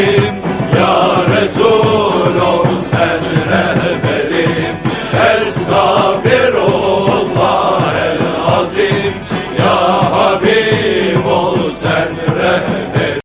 you.